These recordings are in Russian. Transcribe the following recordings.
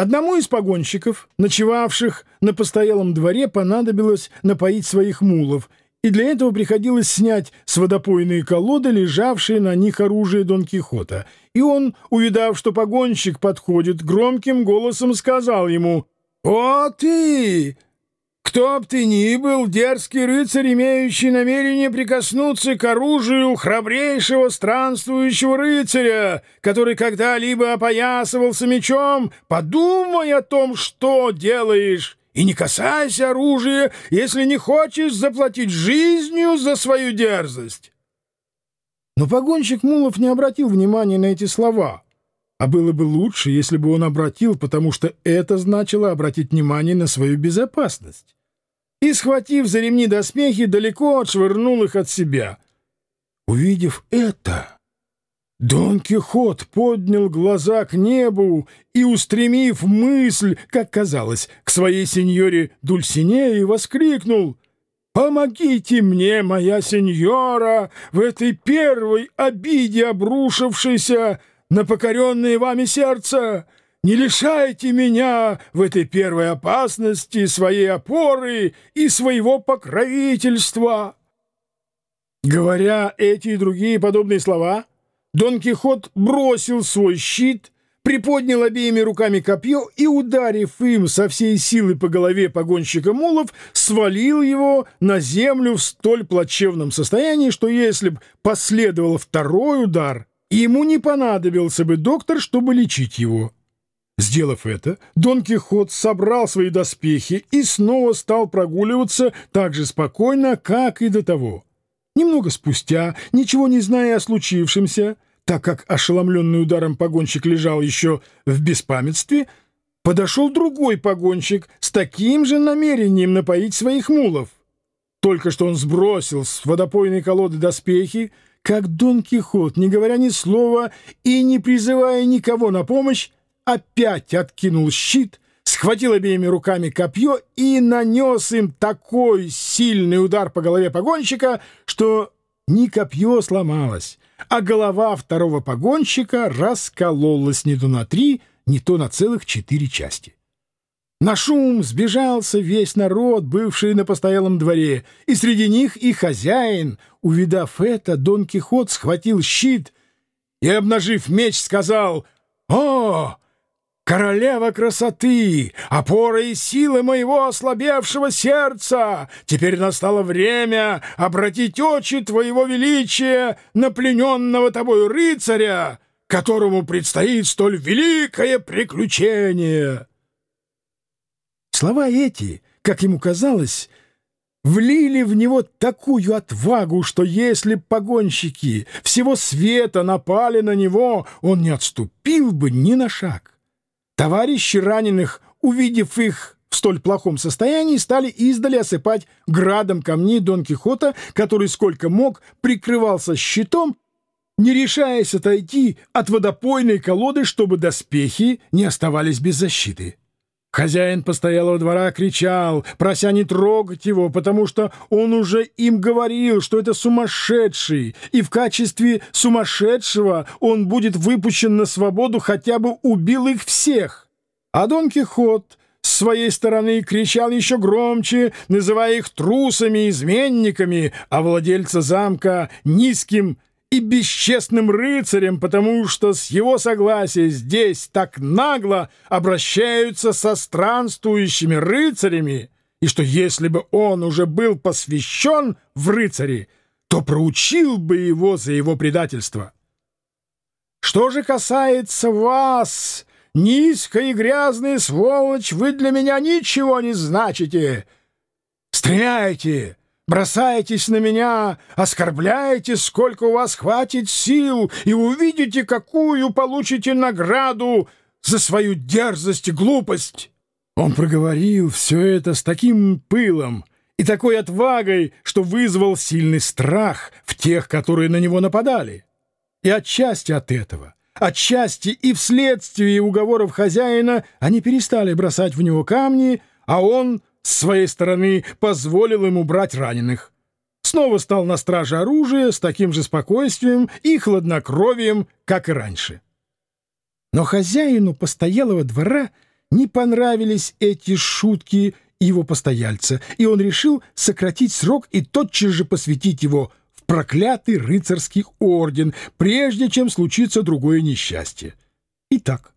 Одному из погонщиков, ночевавших на постоялом дворе, понадобилось напоить своих мулов, и для этого приходилось снять с водопойные колоды, лежавшие на них оружие Дон Кихота. И он, увидав, что погонщик подходит, громким голосом сказал ему «О, ты! Кто б ты ни был, дерзкий рыцарь, имеющий намерение прикоснуться к оружию храбрейшего странствующего рыцаря, который когда-либо опоясывался мечом, подумай о том, что делаешь, и не касайся оружия, если не хочешь заплатить жизнью за свою дерзость. Но погонщик Мулов не обратил внимания на эти слова, а было бы лучше, если бы он обратил, потому что это значило обратить внимание на свою безопасность и, схватив за ремни доспехи, далеко отшвырнул их от себя. Увидев это, Дон Кихот поднял глаза к небу и, устремив мысль, как казалось, к своей сеньоре Дульсинеи, воскликнул «Помогите мне, моя сеньора, в этой первой обиде, обрушившейся на покоренное вами сердце!» Не лишайте меня в этой первой опасности своей опоры и своего покровительства!» Говоря эти и другие подобные слова, Дон Кихот бросил свой щит, приподнял обеими руками копье и, ударив им со всей силы по голове погонщика мулов, свалил его на землю в столь плачевном состоянии, что если б последовал второй удар, ему не понадобился бы доктор, чтобы лечить его. Сделав это, Дон Кихот собрал свои доспехи и снова стал прогуливаться так же спокойно, как и до того. Немного спустя, ничего не зная о случившемся, так как ошеломленный ударом погонщик лежал еще в беспамятстве, подошел другой погонщик с таким же намерением напоить своих мулов. Только что он сбросил с водопойной колоды доспехи, как Дон Кихот, не говоря ни слова и не призывая никого на помощь, опять откинул щит, схватил обеими руками копье и нанес им такой сильный удар по голове погонщика, что не копье сломалось, а голова второго погонщика раскололась не то на три, не то на целых четыре части. На шум сбежался весь народ, бывший на постоялом дворе, и среди них и хозяин. Увидав это, Дон Кихот схватил щит и, обнажив меч, сказал «О, Королева красоты, опора и силы моего ослабевшего сердца, теперь настало время обратить очи твоего величия на плененного тобой рыцаря, которому предстоит столь великое приключение. Слова эти, как ему казалось, влили в него такую отвагу, что если погонщики всего света напали на него, он не отступил бы ни на шаг. Товарищи раненых, увидев их в столь плохом состоянии, стали издали осыпать градом камней Дон Кихота, который сколько мог прикрывался щитом, не решаясь отойти от водопойной колоды, чтобы доспехи не оставались без защиты. Хозяин постоялого двора кричал, прося не трогать его, потому что он уже им говорил, что это сумасшедший, и в качестве сумасшедшего он будет выпущен на свободу, хотя бы убил их всех. А Дон Кихот с своей стороны кричал еще громче, называя их трусами изменниками, а владельца замка — низким и бесчестным рыцарем, потому что с его согласия здесь так нагло обращаются со странствующими рыцарями, и что если бы он уже был посвящен в рыцари, то проучил бы его за его предательство. Что же касается вас, низкая и грязная сволочь, вы для меня ничего не значите. Стреляйте! Бросаетесь на меня, оскорбляете, сколько у вас хватит сил, и увидите, какую получите награду за свою дерзость и глупость. Он проговорил все это с таким пылом и такой отвагой, что вызвал сильный страх в тех, которые на него нападали. И отчасти от этого, отчасти и вследствие уговоров хозяина они перестали бросать в него камни, а он с своей стороны позволил ему брать раненых. Снова стал на страже оружия с таким же спокойствием и хладнокровием, как и раньше. Но хозяину постоялого двора не понравились эти шутки его постояльца, и он решил сократить срок и тотчас же посвятить его в проклятый рыцарский орден, прежде чем случится другое несчастье. Итак,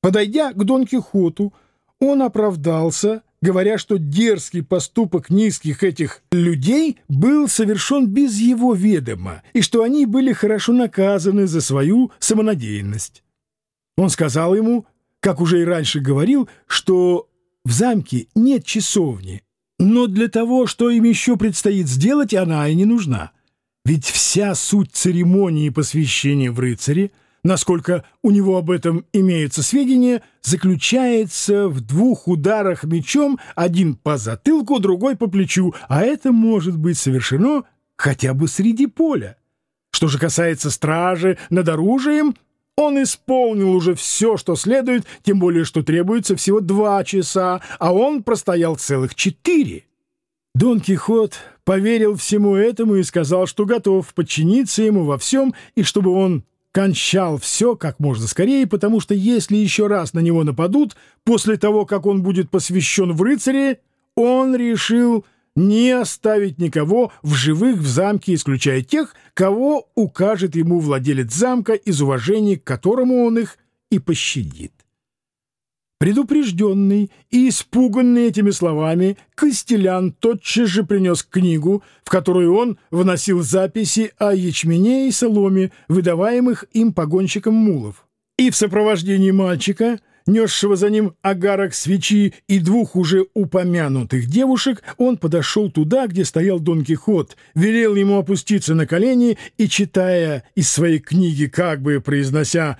подойдя к Дон Кихоту, он оправдался, говоря, что дерзкий поступок низких этих людей был совершен без его ведома, и что они были хорошо наказаны за свою самонадеянность. Он сказал ему, как уже и раньше говорил, что в замке нет часовни, но для того, что им еще предстоит сделать, она и не нужна. Ведь вся суть церемонии посвящения в рыцаре, насколько у него об этом имеются сведения, заключается в двух ударах мечом, один по затылку, другой по плечу, а это может быть совершено хотя бы среди поля. Что же касается стражи над оружием, он исполнил уже все, что следует, тем более, что требуется всего два часа, а он простоял целых четыре. Дон Кихот поверил всему этому и сказал, что готов подчиниться ему во всем, и чтобы он кончал все как можно скорее, потому что если еще раз на него нападут, после того, как он будет посвящен в рыцаре, он решил не оставить никого в живых в замке, исключая тех, кого укажет ему владелец замка, из уважения к которому он их и пощадит. Предупрежденный и испуганный этими словами, Костелян тотчас же принес книгу, в которую он вносил записи о ячмене и соломе, выдаваемых им погонщикам мулов. И в сопровождении мальчика — несшего за ним агарок свечи и двух уже упомянутых девушек, он подошел туда, где стоял Дон Кихот, велел ему опуститься на колени и, читая из своей книги, как бы произнося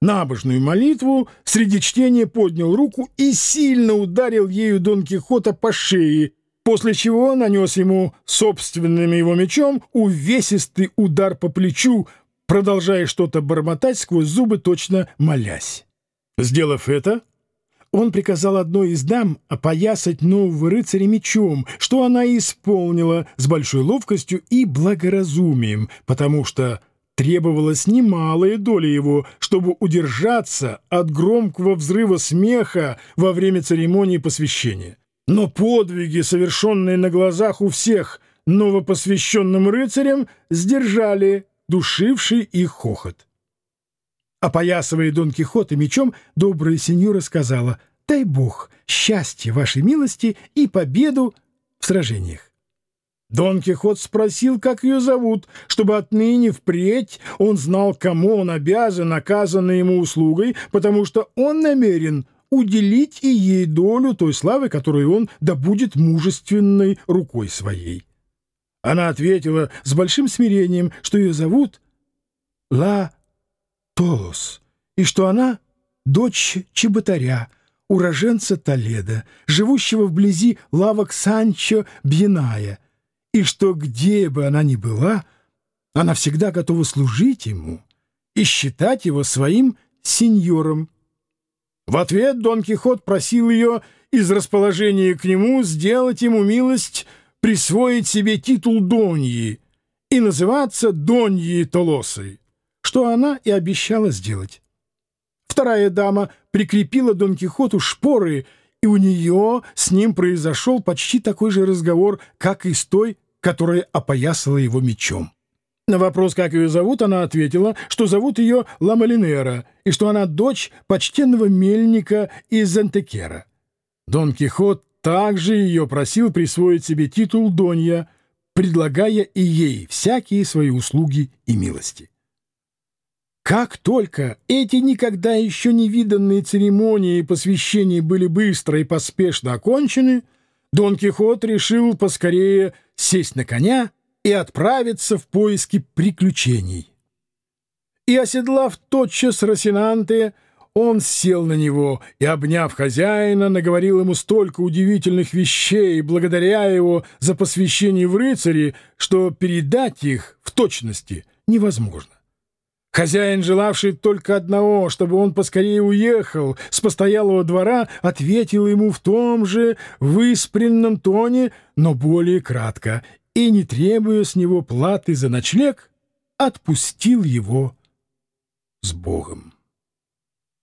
набожную молитву, среди чтения поднял руку и сильно ударил ею Дон Кихота по шее, после чего нанес ему собственным его мечом увесистый удар по плечу, продолжая что-то бормотать сквозь зубы, точно молясь. Сделав это, он приказал одной из дам опоясать нового рыцаря мечом, что она исполнила с большой ловкостью и благоразумием, потому что требовалась немалая доля его, чтобы удержаться от громкого взрыва смеха во время церемонии посвящения. Но подвиги, совершенные на глазах у всех новопосвященным рыцарям, сдержали душивший их хохот. Опоясывая Дон Кихота мечом, добрая сеньора сказала «Дай Бог счастья вашей милости и победу в сражениях». Дон Кихот спросил, как ее зовут, чтобы отныне впредь он знал, кому он обязан оказанной ему услугой, потому что он намерен уделить и ей долю той славы, которую он добудет мужественной рукой своей. Она ответила с большим смирением, что ее зовут Ла Толос, и что она — дочь чеботаря, уроженца Толеда, живущего вблизи лавок Санчо Бьеная, и что где бы она ни была, она всегда готова служить ему и считать его своим сеньором. В ответ Дон Кихот просил ее из расположения к нему сделать ему милость присвоить себе титул Доньи и называться Доньей Толосой что она и обещала сделать. Вторая дама прикрепила Дон Кихоту шпоры, и у нее с ним произошел почти такой же разговор, как и с той, которая опоясала его мечом. На вопрос, как ее зовут, она ответила, что зовут ее Ламалинера, и что она дочь почтенного мельника из Антекера. Дон Кихот также ее просил присвоить себе титул Донья, предлагая и ей всякие свои услуги и милости. Как только эти никогда еще не виданные церемонии и посвящения были быстро и поспешно окончены, Дон Кихот решил поскорее сесть на коня и отправиться в поиски приключений. И, оседлав тотчас Росинанте, он сел на него и, обняв хозяина, наговорил ему столько удивительных вещей, благодаря его за посвящение в рыцари, что передать их в точности невозможно. Хозяин, желавший только одного, чтобы он поскорее уехал с постоялого двора, ответил ему в том же выспренном тоне, но более кратко, и, не требуя с него платы за ночлег, отпустил его с Богом.